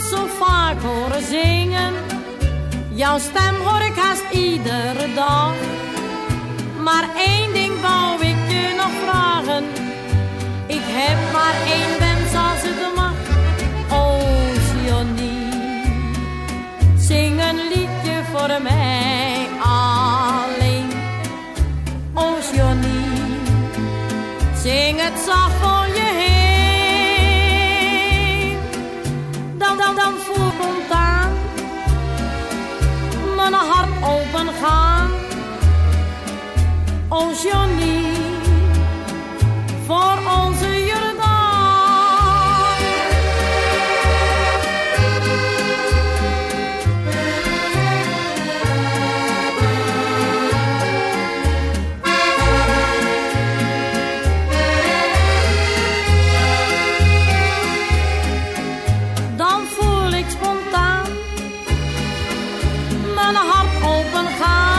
zo vaak horen zingen. Jouw stem hoor ik haast iedere dag. Maar één ding wou ik je nog vragen. Ik heb maar één wens als het mag. Oceanie, zing een liedje voor mij alleen. Oceanie, zing het zacht voor Oh, Johnny, voor onze Jordaan. Dan voel ik spontaan mijn hart open gaan.